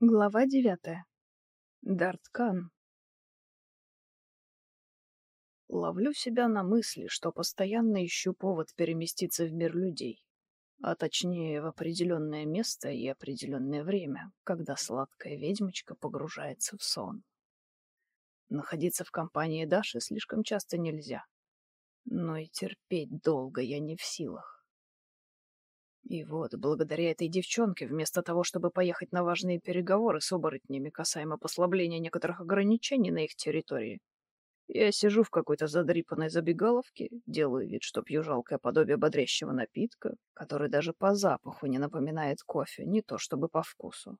Глава девятая. Дарткан. Ловлю себя на мысли, что постоянно ищу повод переместиться в мир людей, а точнее в определенное место и определенное время, когда сладкая ведьмочка погружается в сон. Находиться в компании Даши слишком часто нельзя, но и терпеть долго я не в силах. И вот, благодаря этой девчонке, вместо того, чтобы поехать на важные переговоры с оборотнями касаемо послабления некоторых ограничений на их территории, я сижу в какой-то задрипанной забегаловке, делаю вид, что пью жалкое подобие бодрящего напитка, который даже по запаху не напоминает кофе, не то чтобы по вкусу.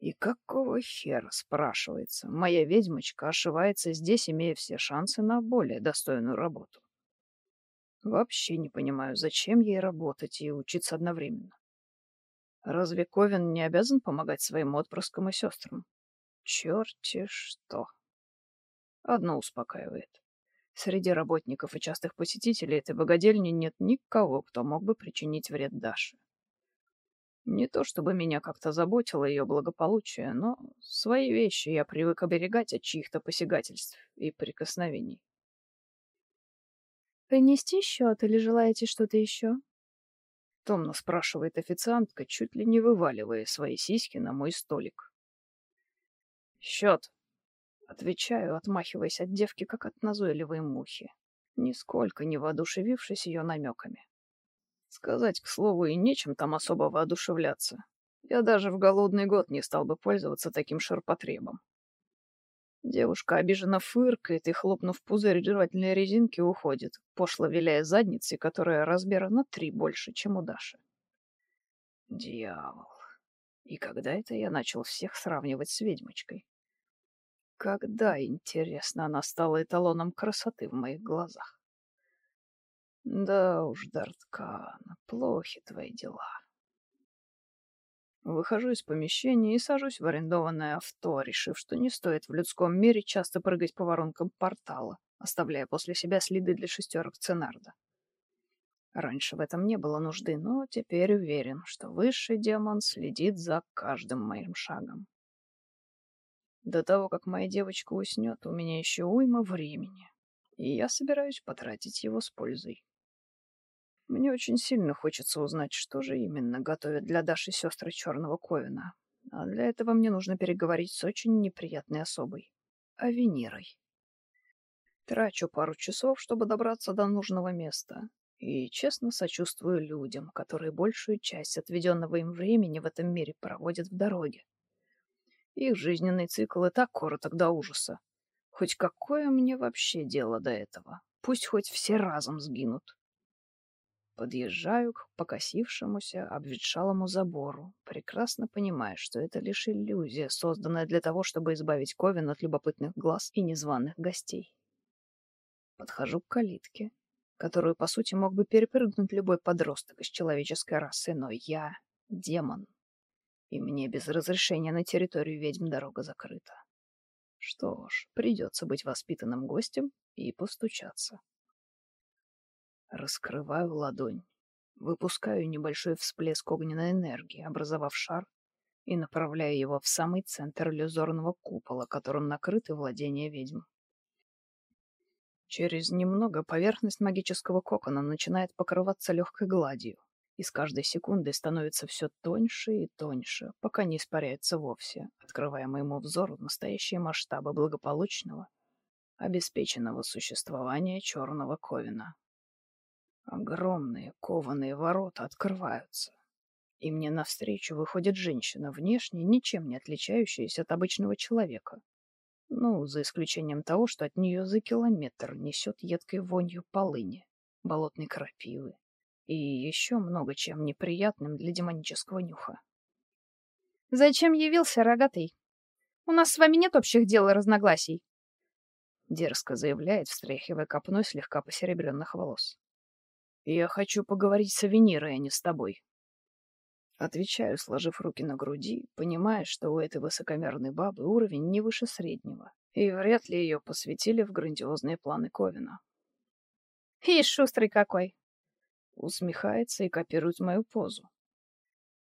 И какого хера, спрашивается, моя ведьмочка ошивается здесь, имея все шансы на более достойную работу? Вообще не понимаю, зачем ей работать и учиться одновременно. Разве Ковен не обязан помогать своим отпрыскам и сестрам? Черти что. Одно успокаивает. Среди работников и частых посетителей этой богадельни нет никого, кто мог бы причинить вред Даше. Не то чтобы меня как-то заботило ее благополучие, но свои вещи я привык оберегать от чьих-то посягательств и прикосновений. «Принести счет или желаете что-то еще?» Томно спрашивает официантка, чуть ли не вываливая свои сиськи на мой столик. «Счет!» Отвечаю, отмахиваясь от девки, как от назойливой мухи, нисколько не воодушевившись ее намеками. Сказать, к слову, и нечем там особо воодушевляться. Я даже в голодный год не стал бы пользоваться таким ширпотребом. Девушка обиженно фыркает и, хлопнув пузырь жевательной резинки, уходит, пошло виляя задницей, которая размера на три больше, чем у Даши. Дьявол. И когда это я начал всех сравнивать с ведьмочкой? Когда, интересно, она стала эталоном красоты в моих глазах? Да уж, Дарткан, плохи твои дела. Выхожу из помещения и сажусь в арендованное авто, решив, что не стоит в людском мире часто прыгать по воронкам портала, оставляя после себя следы для шестерок Ценарда. Раньше в этом не было нужды, но теперь уверен, что высший демон следит за каждым моим шагом. До того, как моя девочка уснет, у меня еще уйма времени, и я собираюсь потратить его с пользой. Мне очень сильно хочется узнать, что же именно готовят для Даши сестры Черного Ковина. А для этого мне нужно переговорить с очень неприятной особой. Авенирой. Трачу пару часов, чтобы добраться до нужного места. И честно сочувствую людям, которые большую часть отведенного им времени в этом мире проводят в дороге. Их жизненный цикл и так короток до ужаса. Хоть какое мне вообще дело до этого? Пусть хоть все разом сгинут. Подъезжаю к покосившемуся, обветшалому забору, прекрасно понимая, что это лишь иллюзия, созданная для того, чтобы избавить Ковен от любопытных глаз и незваных гостей. Подхожу к калитке, которую, по сути, мог бы перепрыгнуть любой подросток из человеческой расы, но я — демон, и мне без разрешения на территорию ведьм дорога закрыта. Что ж, придется быть воспитанным гостем и постучаться. Раскрываю ладонь, выпускаю небольшой всплеск огненной энергии, образовав шар, и направляю его в самый центр иллюзорного купола, которым накрыты владения ведьм. Через немного поверхность магического кокона начинает покрываться легкой гладью, и с каждой секундой становится все тоньше и тоньше, пока не испаряется вовсе, открывая моему взору настоящие масштабы благополучного, обеспеченного существования черного ковина. Огромные кованые ворота открываются, и мне навстречу выходит женщина, внешне ничем не отличающаяся от обычного человека. Ну, за исключением того, что от нее за километр несет едкой вонью полыни, болотной крапивы и еще много чем неприятным для демонического нюха. «Зачем явился, рогатый? У нас с вами нет общих дел и разногласий», — дерзко заявляет, встряхивая копной слегка посеребренных волос. «Я хочу поговорить с Авенирой, а не с тобой». Отвечаю, сложив руки на груди, понимая, что у этой высокомерной бабы уровень не выше среднего, и вряд ли ее посвятили в грандиозные планы Ковина. «Ишь, шустрый какой!» Усмехается и копирует мою позу.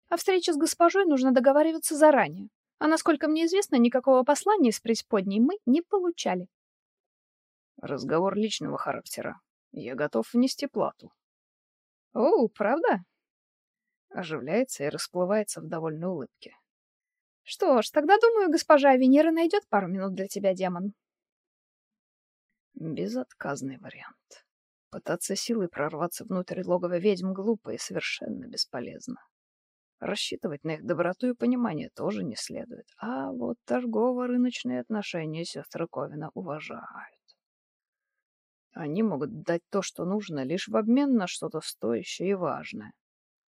«О встрече с госпожой нужно договариваться заранее, А насколько мне известно, никакого послания с преисподней мы не получали. Разговор личного характера. Я готов внести плату. О, правда? Оживляется и расплывается в довольной улыбке. Что ж, тогда, думаю, госпожа Венера найдет пару минут для тебя, демон. Безотказный вариант. Пытаться силой прорваться внутрь логова ведьм глупо и совершенно бесполезно. Рассчитывать на их доброту и понимание тоже не следует. А вот торгово-рыночные отношения сестры Ковина уважают. Они могут дать то, что нужно, лишь в обмен на что-то стоящее и важное.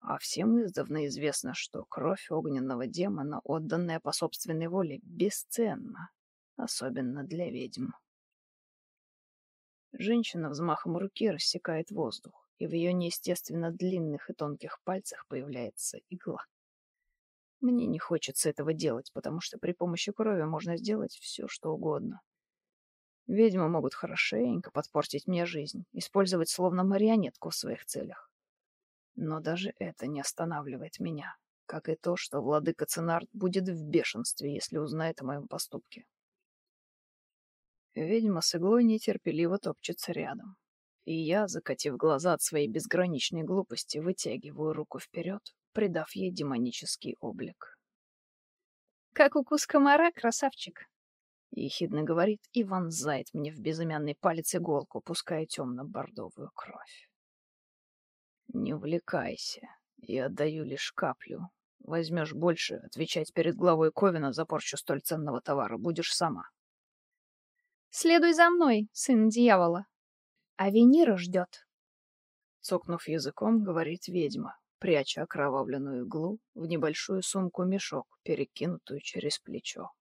А всем издавна известно, что кровь огненного демона, отданная по собственной воле, бесценна, особенно для ведьм. Женщина взмахом руки рассекает воздух, и в ее неестественно длинных и тонких пальцах появляется игла. Мне не хочется этого делать, потому что при помощи крови можно сделать все, что угодно. Ведьмы могут хорошенько подпортить мне жизнь, использовать словно марионетку в своих целях. Но даже это не останавливает меня, как и то, что владыка Ценарт будет в бешенстве, если узнает о моем поступке. Ведьма с иглой нетерпеливо топчется рядом. И я, закатив глаза от своей безграничной глупости, вытягиваю руку вперед, придав ей демонический облик. «Как укус комара, красавчик!» — ехидно говорит и вонзает мне в безымянный палец иголку, пуская темно-бордовую кровь. «Не увлекайся. Я отдаю лишь каплю. Возьмешь больше, отвечать перед главой Ковина за порчу столь ценного товара будешь сама». «Следуй за мной, сын дьявола. А Венера ждет». Цокнув языком, говорит ведьма, пряча окровавленную иглу в небольшую сумку-мешок, перекинутую через плечо.